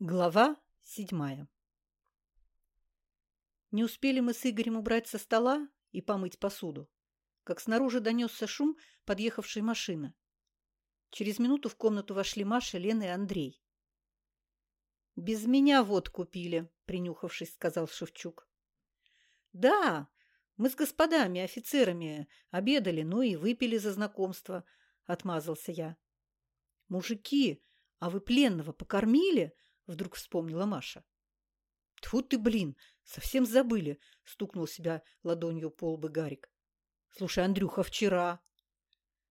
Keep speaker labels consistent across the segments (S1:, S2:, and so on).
S1: Глава седьмая Не успели мы с Игорем убрать со стола и помыть посуду, как снаружи донесся шум подъехавшей машины. Через минуту в комнату вошли Маша, Лена и Андрей. «Без меня вот купили», — принюхавшись, сказал Шевчук. «Да, мы с господами, офицерами обедали, ну и выпили за знакомство», — отмазался я. «Мужики, а вы пленного покормили?» Вдруг вспомнила Маша. Тьфу ты, блин, совсем забыли, стукнул себя ладонью по лбу Гарик. Слушай, Андрюха, вчера...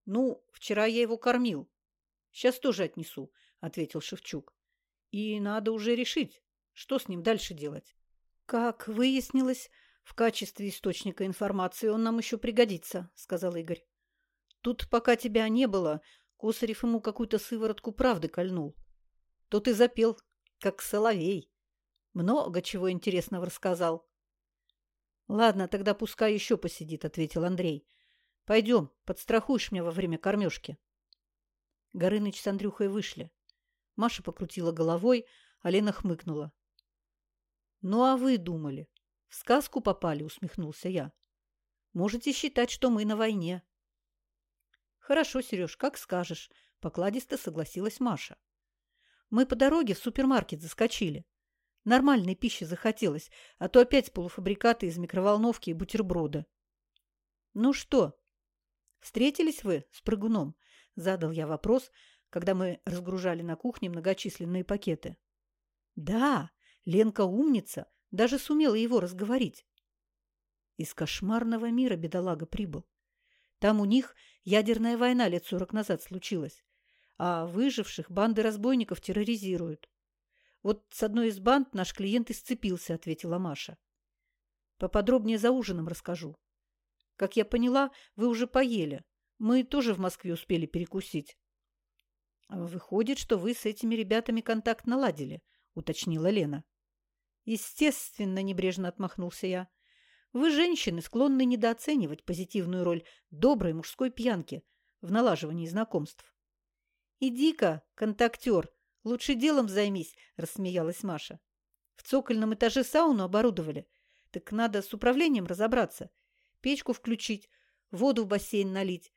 S1: Ну, вчера я его кормил. Сейчас тоже отнесу, ответил Шевчук. И надо уже решить, что с ним дальше делать. Как выяснилось, в качестве источника информации он нам еще пригодится, сказал Игорь. Тут, пока тебя не было, Косарев ему какую-то сыворотку правды кольнул. Тот и запел, как соловей. Много чего интересного рассказал. — Ладно, тогда пускай еще посидит, — ответил Андрей. — Пойдем, подстрахуешь меня во время кормежки. Горыныч с Андрюхой вышли. Маша покрутила головой, а Лена хмыкнула. — Ну, а вы думали? В сказку попали, — усмехнулся я. — Можете считать, что мы на войне. — Хорошо, Сереж, как скажешь, — покладисто согласилась Маша. Мы по дороге в супермаркет заскочили. Нормальной пищи захотелось, а то опять полуфабрикаты из микроволновки и бутерброда. «Ну что, встретились вы с прыгуном?» – задал я вопрос, когда мы разгружали на кухне многочисленные пакеты. «Да, Ленка умница, даже сумела его разговорить». Из кошмарного мира бедолага прибыл. Там у них ядерная война лет сорок назад случилась а выживших банды разбойников терроризируют. Вот с одной из банд наш клиент исцепился, ответила Маша. Поподробнее за ужином расскажу. Как я поняла, вы уже поели. Мы тоже в Москве успели перекусить. Выходит, что вы с этими ребятами контакт наладили, уточнила Лена. Естественно, небрежно отмахнулся я. Вы, женщины, склонны недооценивать позитивную роль доброй мужской пьянки в налаживании знакомств. «Иди-ка, контактер, лучше делом займись», – рассмеялась Маша. «В цокольном этаже сауну оборудовали. Так надо с управлением разобраться. Печку включить, воду в бассейн налить.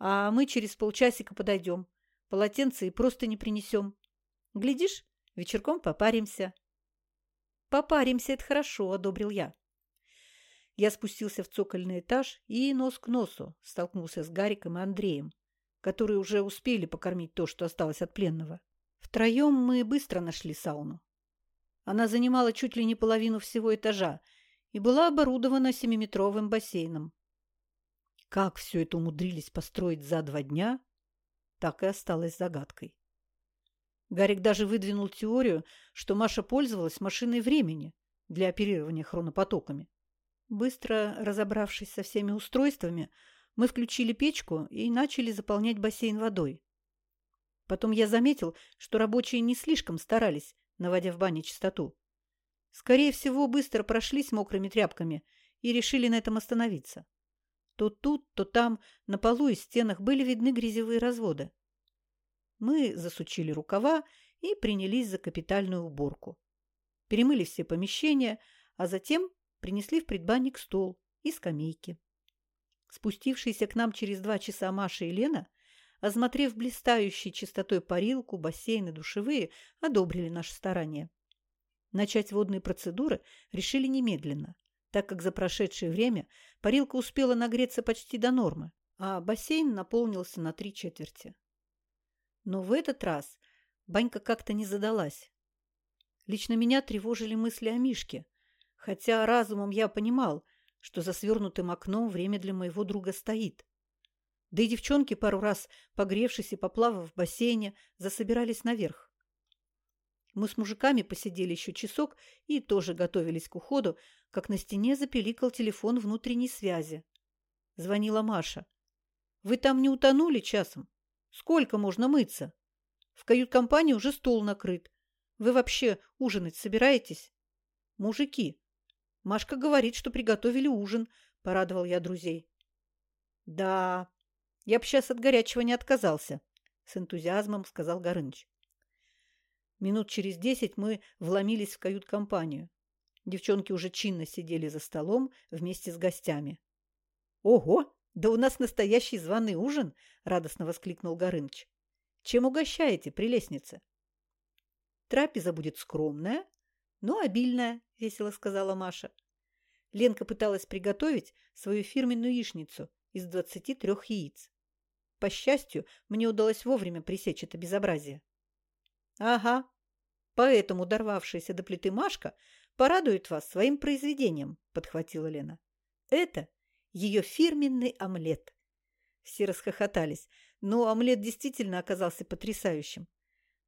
S1: А мы через полчасика подойдем. Полотенце и просто не принесем. Глядишь, вечерком попаримся». «Попаримся, это хорошо», – одобрил я. Я спустился в цокольный этаж и нос к носу столкнулся с Гариком и Андреем которые уже успели покормить то, что осталось от пленного. Втроем мы быстро нашли сауну. Она занимала чуть ли не половину всего этажа и была оборудована семиметровым бассейном. Как все это умудрились построить за два дня, так и осталось загадкой. Гарик даже выдвинул теорию, что Маша пользовалась машиной времени для оперирования хронопотоками. Быстро разобравшись со всеми устройствами, мы включили печку и начали заполнять бассейн водой. Потом я заметил, что рабочие не слишком старались, наводя в бане чистоту. Скорее всего, быстро прошлись мокрыми тряпками и решили на этом остановиться. То тут, то там, на полу и стенах были видны грязевые разводы. Мы засучили рукава и принялись за капитальную уборку. Перемыли все помещения, а затем принесли в предбанник стол и скамейки. Спустившиеся к нам через два часа Маша и Лена, осмотрев блистающей чистотой парилку, бассейны, душевые, одобрили наши старания. Начать водные процедуры решили немедленно, так как за прошедшее время парилка успела нагреться почти до нормы, а бассейн наполнился на три четверти. Но в этот раз банька как-то не задалась. Лично меня тревожили мысли о Мишке, хотя разумом я понимал, что за свернутым окном время для моего друга стоит. Да и девчонки пару раз, погревшись и поплавав в бассейне, засобирались наверх. Мы с мужиками посидели еще часок и тоже готовились к уходу, как на стене запеликал телефон внутренней связи. Звонила Маша. «Вы там не утонули часом? Сколько можно мыться? В кают-компании уже стол накрыт. Вы вообще ужинать собираетесь?» «Мужики, Машка говорит, что приготовили ужин, — порадовал я друзей. — Да, я б сейчас от горячего не отказался, — с энтузиазмом сказал Горыныч. Минут через десять мы вломились в кают-компанию. Девчонки уже чинно сидели за столом вместе с гостями. «Ого! Да у нас настоящий званый ужин!» – радостно воскликнул Горыныч. «Чем угощаете, прелестница?» «Трапеза будет скромная, но обильная», – весело сказала Маша. Ленка пыталась приготовить свою фирменную яичницу из двадцати трех яиц. По счастью, мне удалось вовремя пресечь это безобразие. «Ага, поэтому дорвавшаяся до плиты Машка порадует вас своим произведением», – подхватила Лена. «Это ее фирменный омлет». Все расхохотались, но омлет действительно оказался потрясающим.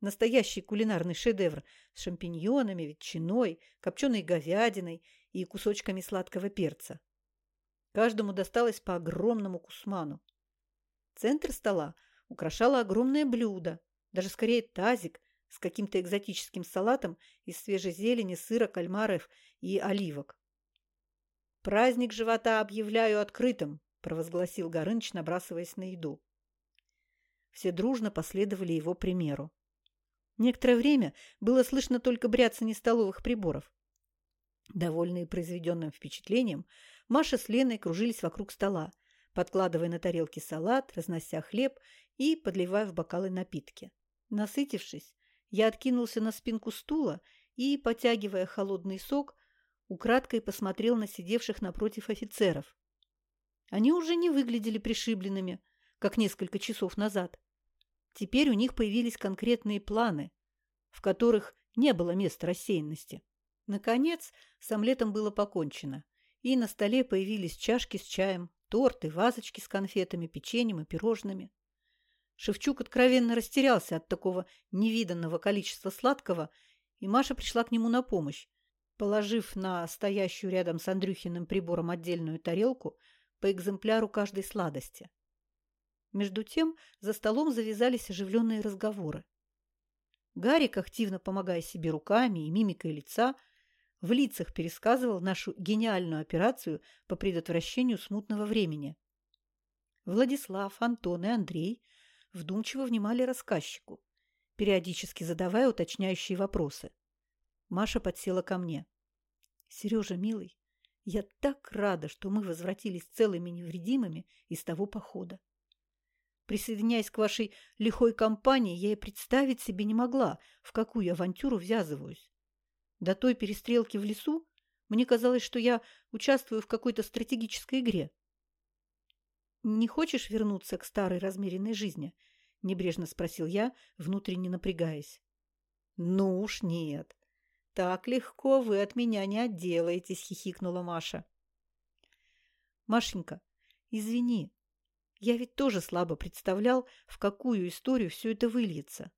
S1: Настоящий кулинарный шедевр с шампиньонами, ветчиной, копченой говядиной и кусочками сладкого перца. Каждому досталось по огромному кусману. Центр стола украшало огромное блюдо, даже скорее тазик с каким-то экзотическим салатом из свежей зелени, сыра, кальмаров и оливок. «Праздник живота объявляю открытым», – провозгласил Горыныч, набрасываясь на еду. Все дружно последовали его примеру. Некоторое время было слышно только бряцание столовых приборов. Довольные произведенным впечатлением, Маша с Леной кружились вокруг стола, подкладывая на тарелки салат, разнося хлеб и подливая в бокалы напитки. Насытившись, я откинулся на спинку стула и, потягивая холодный сок, украдкой посмотрел на сидевших напротив офицеров. Они уже не выглядели пришибленными, как несколько часов назад. Теперь у них появились конкретные планы, в которых не было места рассеянности. Наконец, с омлетом было покончено, и на столе появились чашки с чаем, торты, вазочки с конфетами, печеньем и пирожными. Шевчук откровенно растерялся от такого невиданного количества сладкого, и Маша пришла к нему на помощь, положив на стоящую рядом с Андрюхиным прибором отдельную тарелку по экземпляру каждой сладости. Между тем за столом завязались оживленные разговоры. Гарик, активно помогая себе руками и мимикой лица, в лицах пересказывал нашу гениальную операцию по предотвращению смутного времени. Владислав, Антон и Андрей вдумчиво внимали рассказчику, периодически задавая уточняющие вопросы. Маша подсела ко мне. «Сережа, милый, я так рада, что мы возвратились целыми невредимыми из того похода. Присоединяясь к вашей лихой компании, я и представить себе не могла, в какую авантюру ввязываюсь. До той перестрелки в лесу мне казалось, что я участвую в какой-то стратегической игре. «Не хочешь вернуться к старой размеренной жизни?» – небрежно спросил я, внутренне напрягаясь. «Ну уж нет. Так легко вы от меня не отделаетесь», – хихикнула Маша. «Машенька, извини, я ведь тоже слабо представлял, в какую историю все это выльется.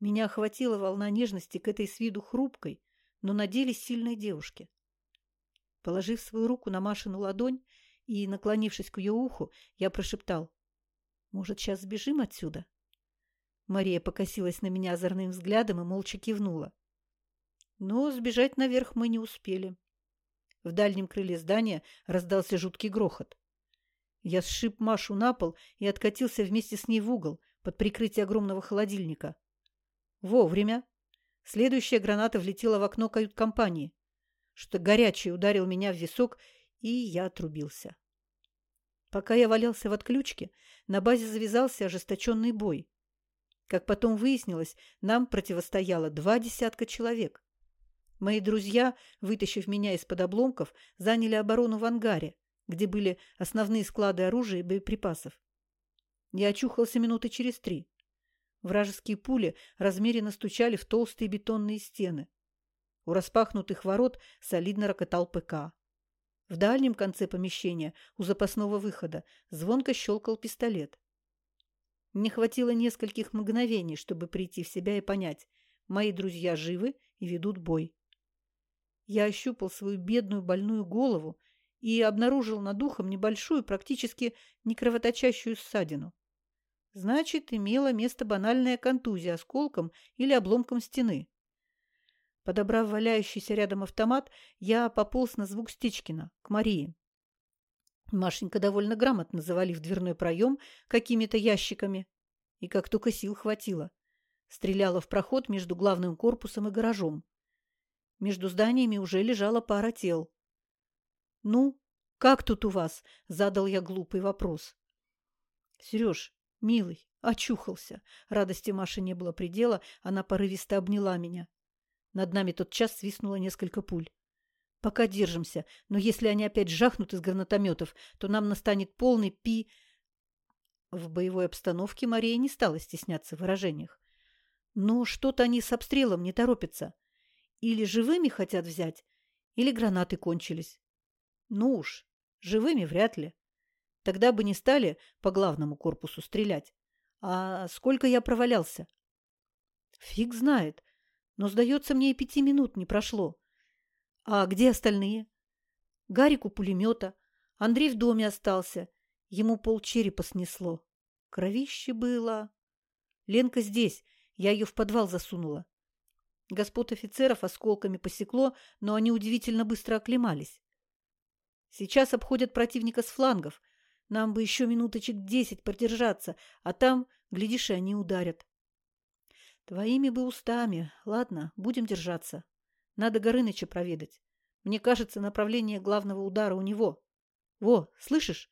S1: Меня охватила волна нежности к этой с виду хрупкой, но на деле сильной девушке. Положив свою руку на Машину ладонь и, наклонившись к ее уху, я прошептал. «Может, сейчас сбежим отсюда?» Мария покосилась на меня озорным взглядом и молча кивнула. Но сбежать наверх мы не успели. В дальнем крыле здания раздался жуткий грохот. Я сшиб Машу на пол и откатился вместе с ней в угол под прикрытие огромного холодильника. Вовремя. Следующая граната влетела в окно кают-компании. Что горячий ударил меня в висок, и я отрубился. Пока я валялся в отключке, на базе завязался ожесточенный бой. Как потом выяснилось, нам противостояло два десятка человек. Мои друзья, вытащив меня из-под обломков, заняли оборону в ангаре, где были основные склады оружия и боеприпасов. Я очухался минуты через три. Вражеские пули размеренно стучали в толстые бетонные стены. У распахнутых ворот солидно рокотал ПК. В дальнем конце помещения, у запасного выхода, звонко щелкал пистолет. Мне хватило нескольких мгновений, чтобы прийти в себя и понять, мои друзья живы и ведут бой. Я ощупал свою бедную больную голову и обнаружил над ухом небольшую, практически некровоточащую ссадину. Значит, имела место банальная контузия осколком или обломком стены. Подобрав валяющийся рядом автомат, я пополз на звук Стечкина, к Марии. Машенька довольно грамотно завалив дверной проем какими-то ящиками. И как только сил хватило. Стреляла в проход между главным корпусом и гаражом. Между зданиями уже лежала пара тел. «Ну, как тут у вас?» – задал я глупый вопрос. «Сереж, милый, очухался». Радости Маши не было предела, она порывисто обняла меня. Над нами тот час свистнуло несколько пуль. «Пока держимся, но если они опять жахнут из гранатометов, то нам настанет полный пи...» В боевой обстановке Мария не стала стесняться в выражениях. «Но что-то они с обстрелом не торопятся. Или живыми хотят взять, или гранаты кончились. Ну уж, живыми вряд ли. Тогда бы не стали по главному корпусу стрелять. А сколько я провалялся? Фиг знает. Но, сдается мне, и пяти минут не прошло. А где остальные? Гарик у пулемета. Андрей в доме остался. Ему полчерепа снесло. Кровище было. Ленка здесь. Я ее в подвал засунула. Господ офицеров осколками посекло, но они удивительно быстро оклемались. Сейчас обходят противника с флангов. Нам бы еще минуточек десять продержаться, а там, глядишь, и они ударят. Твоими бы устами. Ладно, будем держаться. Надо Горыныча проведать. Мне кажется, направление главного удара у него. Во, слышишь?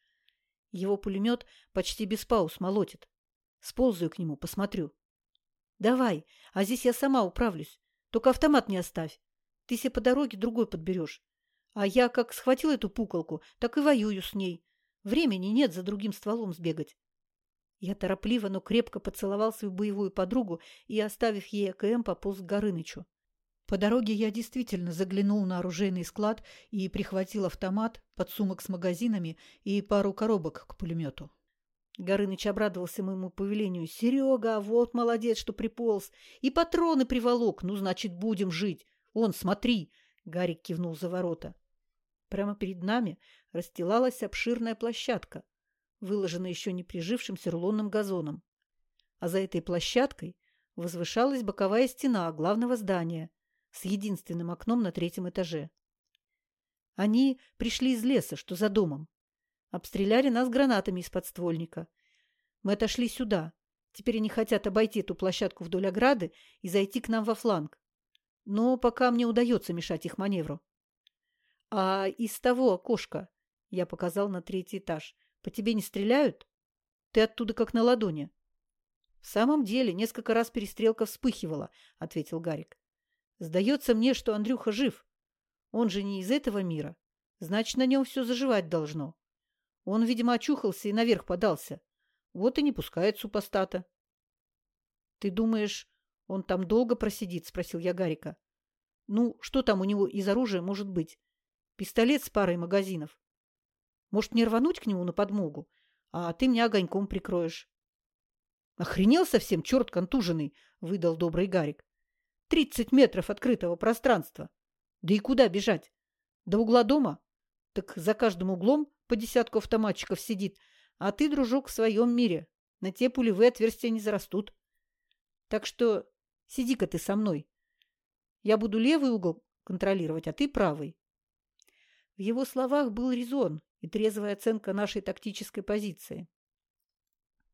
S1: Его пулемет почти без пауз молотит. Сползаю к нему, посмотрю. Давай, а здесь я сама управлюсь. Только автомат не оставь. Ты себе по дороге другой подберешь. А я как схватил эту пуколку, так и воюю с ней. Времени нет за другим стволом сбегать. Я торопливо, но крепко поцеловал свою боевую подругу и, оставив ей АКМ, пополз к Горынычу. По дороге я действительно заглянул на оружейный склад и прихватил автомат, подсумок с магазинами и пару коробок к пулемету. Горыныч обрадовался моему повелению. «Серега, вот молодец, что приполз. И патроны приволок. Ну, значит, будем жить. Вон, смотри!» Гарик кивнул за ворота. Прямо перед нами расстилалась обширная площадка, выложена еще не прижившимся рулонным газоном. А за этой площадкой возвышалась боковая стена главного здания с единственным окном на третьем этаже. Они пришли из леса, что за домом. Обстреляли нас гранатами из подствольника. Мы отошли сюда. Теперь они хотят обойти эту площадку вдоль ограды и зайти к нам во фланг. Но пока мне удается мешать их маневру. А из того окошка, я показал на третий этаж, по тебе не стреляют? Ты оттуда как на ладони. В самом деле, несколько раз перестрелка вспыхивала, ответил Гарик. Сдается мне, что Андрюха жив. Он же не из этого мира. Значит, на нем все заживать должно. Он, видимо, очухался и наверх подался. Вот и не пускает супостата. — Ты думаешь, он там долго просидит? — спросил я Гарика. — Ну, что там у него из оружия может быть? Пистолет с парой магазинов. Может, не рвануть к нему на подмогу, а ты меня огоньком прикроешь. — Охренел совсем, черт контуженный, — выдал добрый Гарик. — Тридцать метров открытого пространства. Да и куда бежать? До угла дома? Так за каждым углом по десятку автоматчиков сидит, а ты, дружок, в своем мире. На те пулевые отверстия не зарастут. Так что сиди-ка ты со мной. Я буду левый угол контролировать, а ты правый. В его словах был резон и трезвая оценка нашей тактической позиции.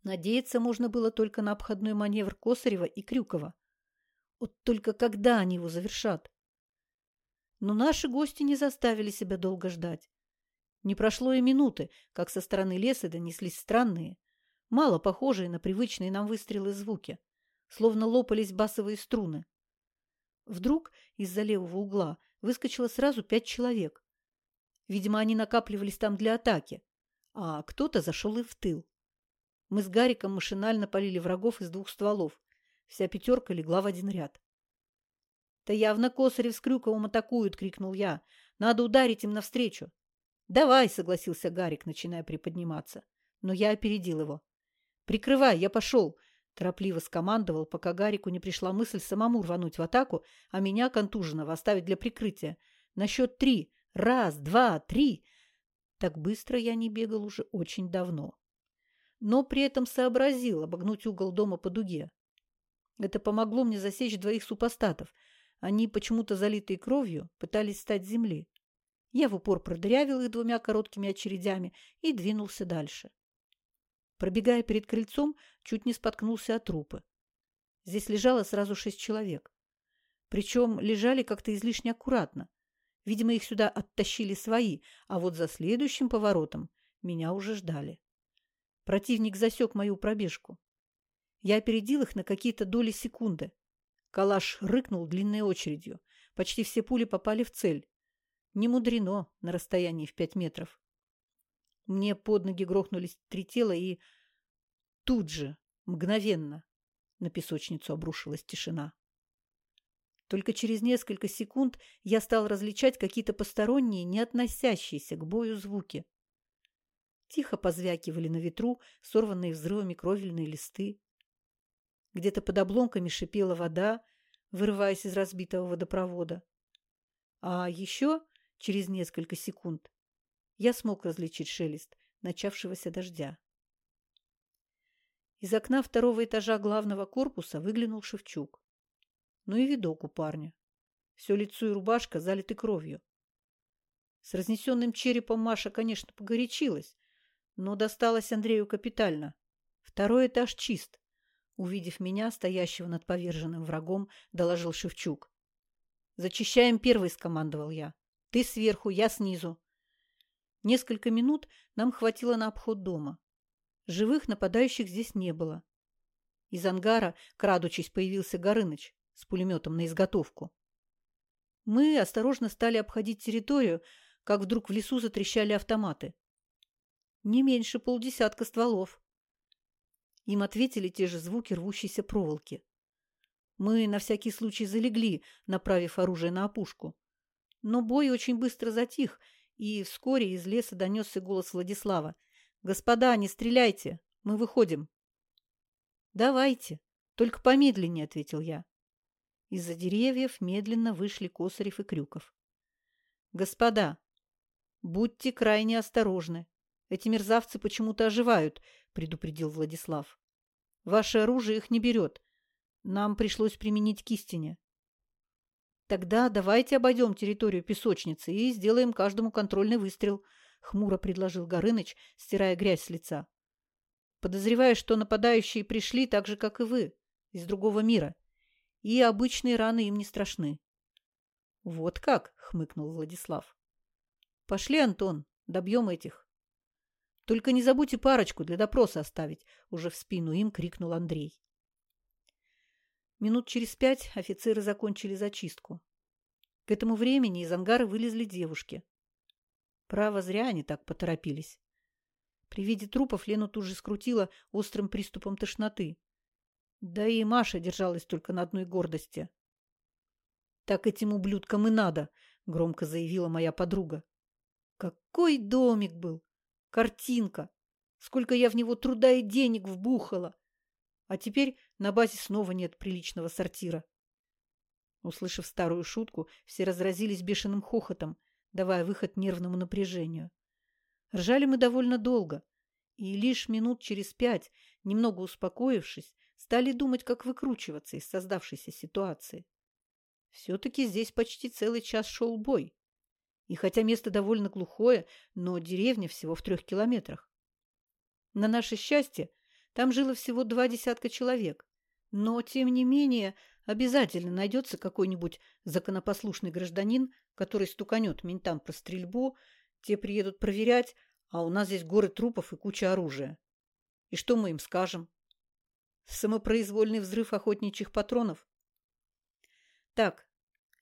S1: Надеяться можно было только на обходной маневр Косарева и Крюкова. Вот только когда они его завершат? Но наши гости не заставили себя долго ждать. Не прошло и минуты, как со стороны леса донеслись странные, мало похожие на привычные нам выстрелы звуки, словно лопались басовые струны. Вдруг из-за левого угла выскочило сразу пять человек. Видимо, они накапливались там для атаки, а кто-то зашел и в тыл. Мы с Гариком машинально полили врагов из двух стволов. Вся пятерка легла в один ряд. «Да явно Косарев с Крюковым атакуют!» — крикнул я. «Надо ударить им навстречу!» «Давай!» — согласился Гарик, начиная приподниматься. Но я опередил его. «Прикрывай, я пошел!» — торопливо скомандовал, пока Гарику не пришла мысль самому рвануть в атаку, а меня, контуженного, оставить для прикрытия. На счет три Раз, два, три. Так быстро я не бегал уже очень давно. Но при этом сообразил обогнуть угол дома по дуге. Это помогло мне засечь двоих супостатов. Они, почему-то залитые кровью, пытались стать земли. Я в упор продырявил их двумя короткими очередями и двинулся дальше. Пробегая перед крыльцом, чуть не споткнулся от трупы. Здесь лежало сразу шесть человек. Причем лежали как-то излишне аккуратно. Видимо, их сюда оттащили свои, а вот за следующим поворотом меня уже ждали. Противник засек мою пробежку. Я опередил их на какие-то доли секунды. Калаш рыкнул длинной очередью. Почти все пули попали в цель. Не мудрено на расстоянии в пять метров. Мне под ноги грохнулись три тела, и тут же, мгновенно, на песочницу обрушилась тишина. Только через несколько секунд я стал различать какие-то посторонние, не относящиеся к бою звуки. Тихо позвякивали на ветру сорванные взрывами кровельные листы. Где-то под обломками шипела вода, вырываясь из разбитого водопровода. А еще через несколько секунд я смог различить шелест начавшегося дождя. Из окна второго этажа главного корпуса выглянул Шевчук. Ну и видок у парня. Все лицо и рубашка залиты кровью. С разнесенным черепом Маша, конечно, погорячилась, но досталось Андрею капитально. Второй этаж чист. Увидев меня, стоящего над поверженным врагом, доложил Шевчук. «Зачищаем первый», — скомандовал я. «Ты сверху, я снизу». Несколько минут нам хватило на обход дома. Живых нападающих здесь не было. Из ангара, крадучись, появился Горыныч с пулеметом на изготовку. Мы осторожно стали обходить территорию, как вдруг в лесу затрещали автоматы. Не меньше полдесятка стволов. Им ответили те же звуки рвущейся проволоки. Мы на всякий случай залегли, направив оружие на опушку. Но бой очень быстро затих, и вскоре из леса донесся голос Владислава. «Господа, не стреляйте! Мы выходим!» «Давайте, только помедленнее», — ответил я. Из-за деревьев медленно вышли Косарев и Крюков. «Господа, будьте крайне осторожны. Эти мерзавцы почему-то оживают», — предупредил Владислав. Ваше оружие их не берет. Нам пришлось применить кистине. Тогда давайте обойдем территорию песочницы и сделаем каждому контрольный выстрел, хмуро предложил Горыныч, стирая грязь с лица. Подозреваю, что нападающие пришли так же, как и вы, из другого мира, и обычные раны им не страшны. Вот как, хмыкнул Владислав. Пошли, Антон, добьем этих. Только не забудьте парочку для допроса оставить, уже в спину им крикнул Андрей. Минут через пять офицеры закончили зачистку. К этому времени из ангара вылезли девушки. Право, зря они так поторопились. При виде трупов Лену тут же скрутила острым приступом тошноты. Да и Маша держалась только на одной гордости. «Так этим ублюдкам и надо», — громко заявила моя подруга. «Какой домик был! Картинка! Сколько я в него труда и денег вбухала! А теперь на базе снова нет приличного сортира. Услышав старую шутку, все разразились бешеным хохотом, давая выход нервному напряжению. Ржали мы довольно долго, и лишь минут через пять, немного успокоившись, стали думать, как выкручиваться из создавшейся ситуации. Все-таки здесь почти целый час шел бой. И хотя место довольно глухое, но деревня всего в трех километрах. На наше счастье, там жило всего два десятка человек. Но, тем не менее, обязательно найдется какой-нибудь законопослушный гражданин, который стуканет ментам про стрельбу, те приедут проверять, а у нас здесь горы трупов и куча оружия. И что мы им скажем? Самопроизвольный взрыв охотничьих патронов? Так,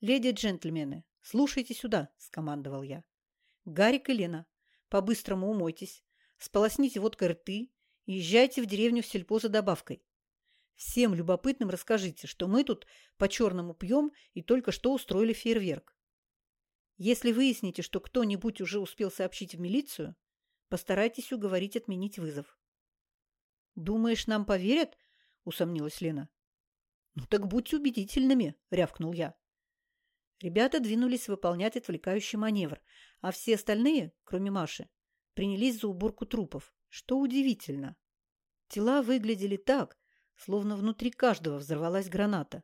S1: леди и джентльмены, «Слушайте сюда», – скомандовал я. «Гарик и Лена, по-быстрому умойтесь, сполосните водкой рты и езжайте в деревню в сельпо за добавкой. Всем любопытным расскажите, что мы тут по-черному пьем и только что устроили фейерверк. Если выясните, что кто-нибудь уже успел сообщить в милицию, постарайтесь уговорить отменить вызов». «Думаешь, нам поверят?» – усомнилась Лена. «Ну так будьте убедительными», – рявкнул я. Ребята двинулись выполнять отвлекающий маневр, а все остальные, кроме Маши, принялись за уборку трупов, что удивительно. Тела выглядели так, словно внутри каждого взорвалась граната.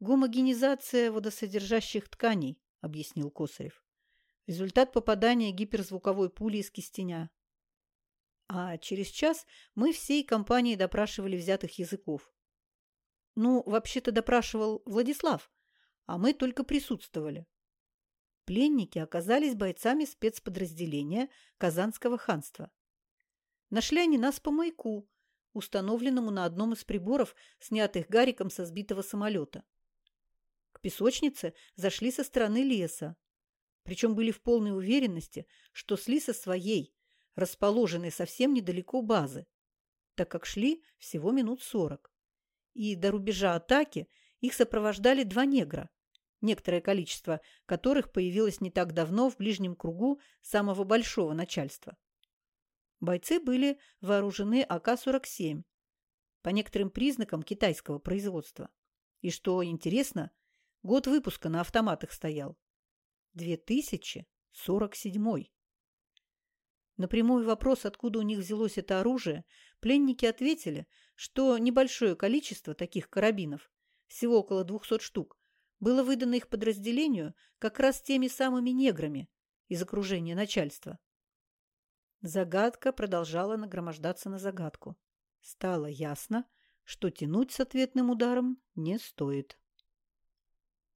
S1: «Гомогенизация водосодержащих тканей», — объяснил Косарев. «Результат попадания гиперзвуковой пули из кистеня». А через час мы всей компанией допрашивали взятых языков. Ну, вообще-то допрашивал Владислав, а мы только присутствовали. Пленники оказались бойцами спецподразделения Казанского ханства. Нашли они нас по маяку, установленному на одном из приборов, снятых Гариком со сбитого самолета. К песочнице зашли со стороны леса, причем были в полной уверенности, что шли со своей, расположенной совсем недалеко базы, так как шли всего минут сорок. И до рубежа атаки их сопровождали два негра, некоторое количество которых появилось не так давно в ближнем кругу самого большого начальства. Бойцы были вооружены АК-47, по некоторым признакам китайского производства. И что интересно, год выпуска на автоматах стоял. 2047. На прямой вопрос, откуда у них взялось это оружие, пленники ответили, что небольшое количество таких карабинов, всего около 200 штук, было выдано их подразделению как раз теми самыми неграми из окружения начальства. Загадка продолжала нагромождаться на загадку. Стало ясно, что тянуть с ответным ударом не стоит.